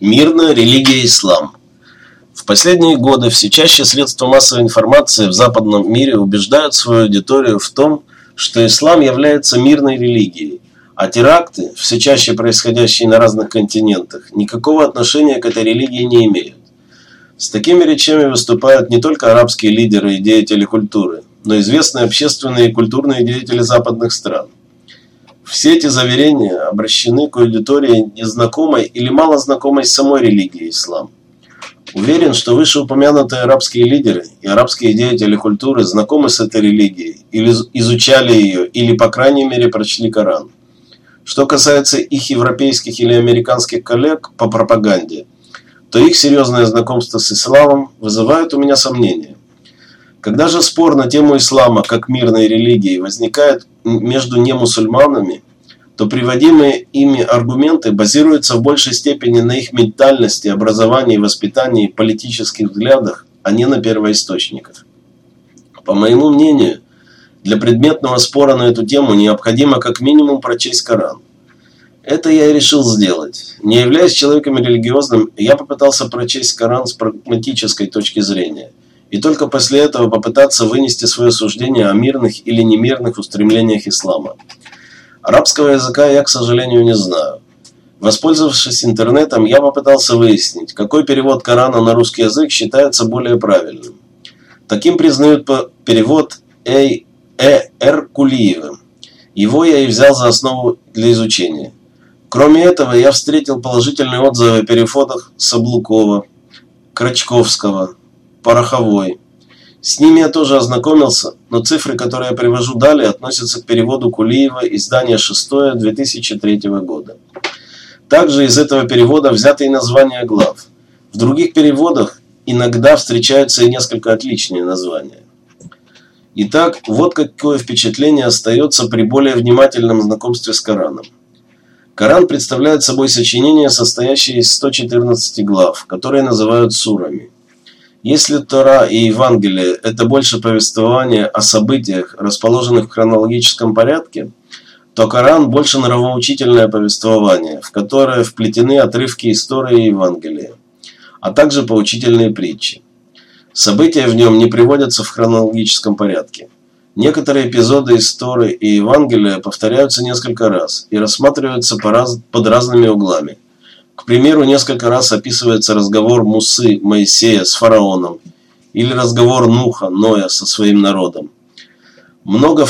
Мирная религия ислам. В последние годы все чаще средства массовой информации в западном мире убеждают свою аудиторию в том, что ислам является мирной религией, а теракты, все чаще происходящие на разных континентах, никакого отношения к этой религии не имеют. С такими речами выступают не только арабские лидеры и деятели культуры, но известные общественные и культурные деятели западных стран. Все эти заверения обращены к аудитории незнакомой или мало знакомой с самой религией ислам. Уверен, что вышеупомянутые арабские лидеры и арабские деятели культуры знакомы с этой религией, или изучали ее, или, по крайней мере, прочли Коран. Что касается их европейских или американских коллег по пропаганде, то их серьезное знакомство с исламом вызывает у меня сомнения. Когда же спор на тему ислама как мирной религии возникает между немусульманами, то приводимые ими аргументы базируются в большей степени на их ментальности, образовании, воспитании, политических взглядах, а не на первоисточниках. По моему мнению, для предметного спора на эту тему необходимо как минимум прочесть Коран. Это я и решил сделать. Не являясь человеком религиозным, я попытался прочесть Коран с прагматической точки зрения – и только после этого попытаться вынести свое суждение о мирных или немирных устремлениях ислама. Арабского языка я, к сожалению, не знаю. Воспользовавшись интернетом, я попытался выяснить, какой перевод Корана на русский язык считается более правильным. Таким признают перевод Э. Э. Р. Кулиевым. Его я и взял за основу для изучения. Кроме этого, я встретил положительные отзывы о переводах Саблукова, Крачковского, пороховой. С ними я тоже ознакомился, но цифры, которые я привожу далее, относятся к переводу Кулиева издания 6 2003 года. Также из этого перевода взяты и названия глав. В других переводах иногда встречаются и несколько отличные названия. Итак, вот какое впечатление остается при более внимательном знакомстве с Кораном. Коран представляет собой сочинение, состоящее из 114 глав, которые называют сурами. Если Тора и Евангелие – это больше повествование о событиях, расположенных в хронологическом порядке, то Коран больше нравоучительное повествование, в которое вплетены отрывки истории и Евангелия, а также поучительные притчи. События в нем не приводятся в хронологическом порядке. Некоторые эпизоды истории и Евангелия повторяются несколько раз и рассматриваются под разными углами – к примеру, несколько раз описывается разговор Мусы Моисея с фараоном или разговор Нуха Ноя со своим народом. Много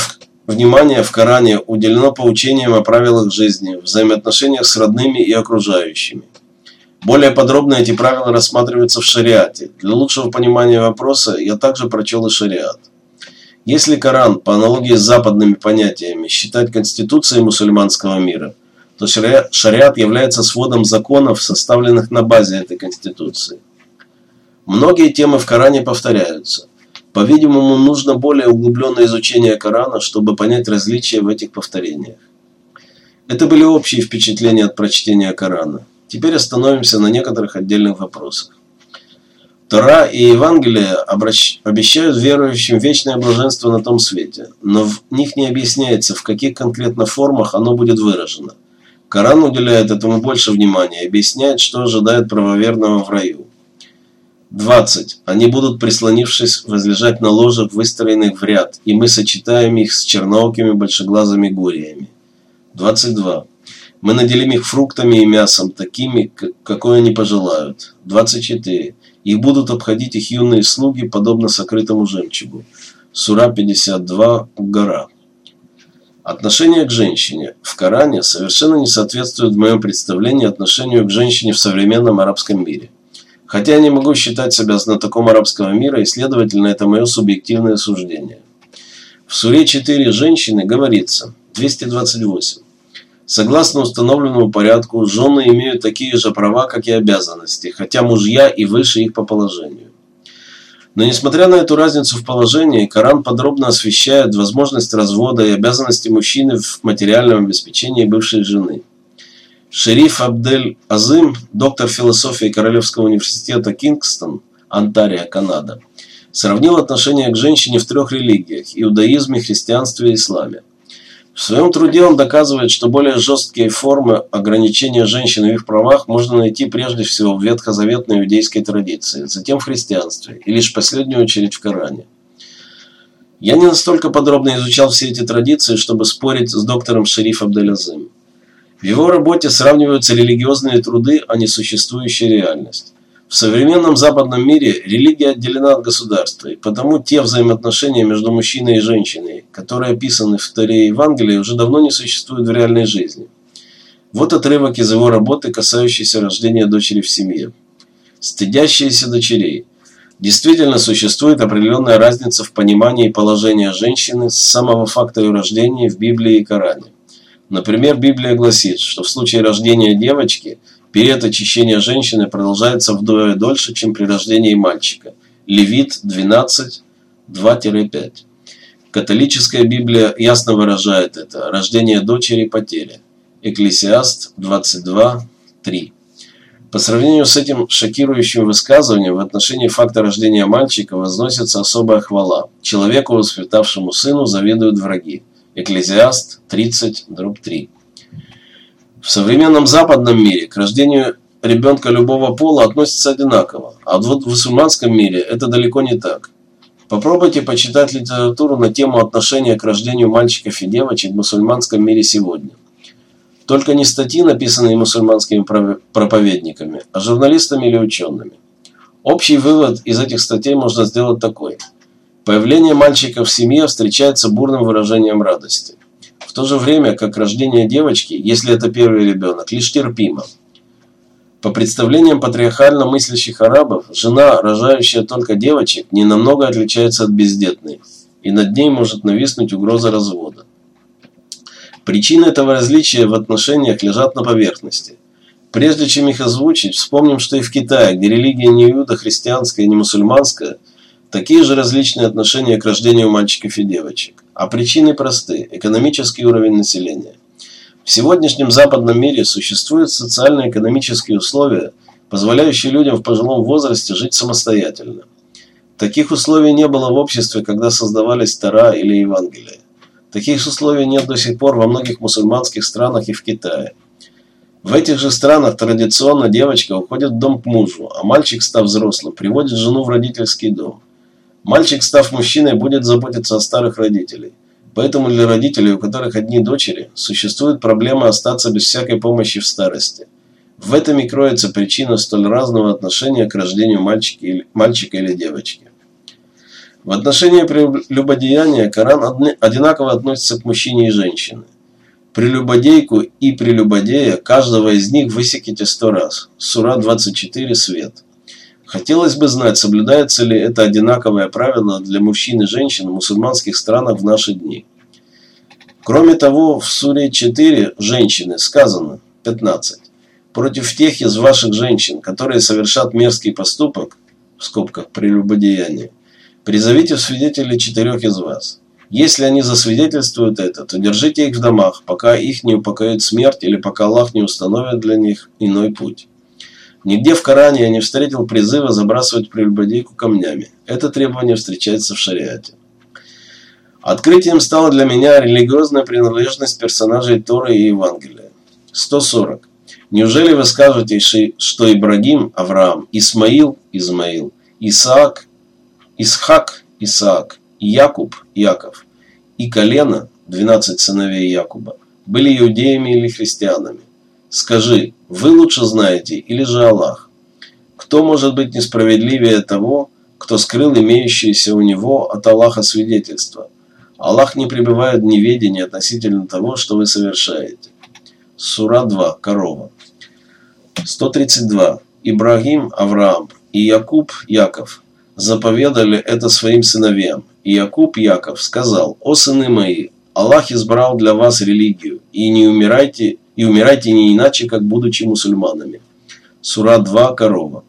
внимания в Коране уделено поучениям о правилах жизни, взаимоотношениях с родными и окружающими. Более подробно эти правила рассматриваются в шариате. Для лучшего понимания вопроса я также прочел и шариат. Если Коран, по аналогии с западными понятиями, считать конституцией мусульманского мира – то шариат является сводом законов, составленных на базе этой конституции. Многие темы в Коране повторяются. По-видимому, нужно более углубленное изучение Корана, чтобы понять различия в этих повторениях. Это были общие впечатления от прочтения Корана. Теперь остановимся на некоторых отдельных вопросах. Тора и Евангелие обращ... обещают верующим вечное блаженство на том свете, но в них не объясняется, в каких конкретно формах оно будет выражено – Коран уделяет этому больше внимания и объясняет, что ожидает правоверного в раю. 20. Они будут, прислонившись, возлежать на ложах, выстроенных в ряд, и мы сочетаем их с черноокими большеглазыми гуриями. 22. Мы наделим их фруктами и мясом, такими, какое они пожелают. 24. Их будут обходить их юные слуги, подобно сокрытому жемчугу. Сура 52. Гора. Отношение к женщине в Коране совершенно не соответствует в моем представлении отношению к женщине в современном арабском мире. Хотя я не могу считать себя знатоком арабского мира, и, следовательно, это мое субъективное суждение. В Суре 4 женщины говорится, 228. Согласно установленному порядку, жены имеют такие же права, как и обязанности, хотя мужья и выше их по положению. Но несмотря на эту разницу в положении, Коран подробно освещает возможность развода и обязанности мужчины в материальном обеспечении бывшей жены. Шериф Абдель Азым, доктор философии Королевского университета Кингстон, Онтарио, Канада, сравнил отношение к женщине в трех религиях – иудаизме, христианстве и исламе. В своем труде он доказывает, что более жесткие формы ограничения женщин в их правах можно найти прежде всего в ветхозаветной иудейской традиции, затем в христианстве и лишь в последнюю очередь в Коране. Я не настолько подробно изучал все эти традиции, чтобы спорить с доктором Шериф Абделязым. В его работе сравниваются религиозные труды, а не существующая реальность. В современном западном мире религия отделена от государства, и потому те взаимоотношения между мужчиной и женщиной, которые описаны в Торе и Евангелии, уже давно не существуют в реальной жизни. Вот отрывок из его работы, касающийся рождения дочери в семье. Стыдящиеся дочерей. Действительно существует определенная разница в понимании положения женщины с самого факта ее рождения в Библии и Коране. Например, Библия гласит, что в случае рождения девочки – Период очищения женщины продолжается вдвое дольше, чем при рождении мальчика. Левит 12, 2-5. Католическая Библия ясно выражает это. Рождение дочери – потеря. Экклесиаст 22, 3. По сравнению с этим шокирующим высказыванием в отношении факта рождения мальчика возносится особая хвала. Человеку, воспитавшему сыну, завидуют враги. Экклезиаст 30, дробь 3. В современном западном мире к рождению ребенка любого пола относятся одинаково, а вот в мусульманском мире это далеко не так. Попробуйте почитать литературу на тему отношения к рождению мальчиков и девочек в мусульманском мире сегодня. Только не статьи, написанные мусульманскими проповедниками, а журналистами или учеными. Общий вывод из этих статей можно сделать такой. Появление мальчика в семье встречается бурным выражением радости то же время, как рождение девочки, если это первый ребенок, лишь терпимо. По представлениям патриархально мыслящих арабов, жена, рожающая только девочек, не намного отличается от бездетной, и над ней может нависнуть угроза развода. Причины этого различия в отношениях лежат на поверхности. Прежде чем их озвучить, вспомним, что и в Китае, где религия не иудо-христианская, не мусульманская, такие же различные отношения к рождению мальчиков и девочек. А причины просты – экономический уровень населения. В сегодняшнем западном мире существуют социально-экономические условия, позволяющие людям в пожилом возрасте жить самостоятельно. Таких условий не было в обществе, когда создавались Тора или Евангелие. Таких условий нет до сих пор во многих мусульманских странах и в Китае. В этих же странах традиционно девочка уходит в дом к мужу, а мальчик, став взрослым, приводит жену в родительский дом. Мальчик, став мужчиной, будет заботиться о старых родителей. Поэтому для родителей, у которых одни дочери, существует проблема остаться без всякой помощи в старости. В этом и кроется причина столь разного отношения к рождению мальчика или, мальчика или девочки. В отношении прелюбодеяния Коран одинаково относится к мужчине и женщине. Прелюбодейку и прелюбодея каждого из них высеките сто раз. Сура 24, свет. Хотелось бы знать, соблюдается ли это одинаковое правило для мужчин и женщин в мусульманских странах в наши дни. Кроме того, в суре 4 «Женщины» сказано 15. «Против тех из ваших женщин, которые совершат мерзкий поступок, в скобках прелюбодеяние, призовите в свидетели четырех из вас. Если они засвидетельствуют это, то держите их в домах, пока их не упокоит смерть или пока Аллах не установит для них иной путь». Нигде в Коране я не встретил призыва забрасывать прелюбодейку камнями. Это требование встречается в шариате. Открытием стала для меня религиозная принадлежность персонажей Торы и Евангелия. 140. Неужели вы скажете, что Ибрагим – Авраам, Исмаил – Измаил, Исаак – Исхак – Исаак, Якуб – Яков, и колено – 12 сыновей Якуба – были иудеями или христианами? Скажи, вы лучше знаете или же Аллах? Кто может быть несправедливее того, кто скрыл имеющееся у него от Аллаха свидетельство? Аллах не пребывает в неведении относительно того, что вы совершаете. Сура 2. Корова. 132. Ибрагим, Авраам и Якуб, Яков заповедали это своим сыновьям. И Якуб, Яков сказал, «О сыны мои, Аллах избрал для вас религию, и не умирайте и умирайте не иначе, как будучи мусульманами. Сура 2, корова.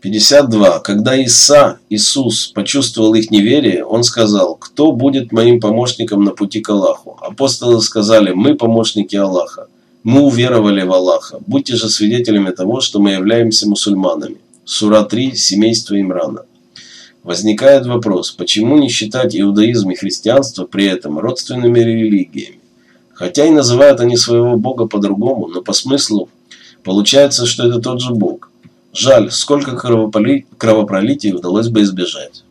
52. Когда Иса, Иисус, почувствовал их неверие, он сказал, «Кто будет моим помощником на пути к Аллаху?» Апостолы сказали, «Мы помощники Аллаха. Мы уверовали в Аллаха. Будьте же свидетелями того, что мы являемся мусульманами». Сура 3, семейство Имрана. Возникает вопрос, почему не считать иудаизм и христианство при этом родственными религиями? Хотя и называют они своего бога по-другому, но по смыслу получается, что это тот же бог. Жаль, сколько кровопролитий удалось бы избежать.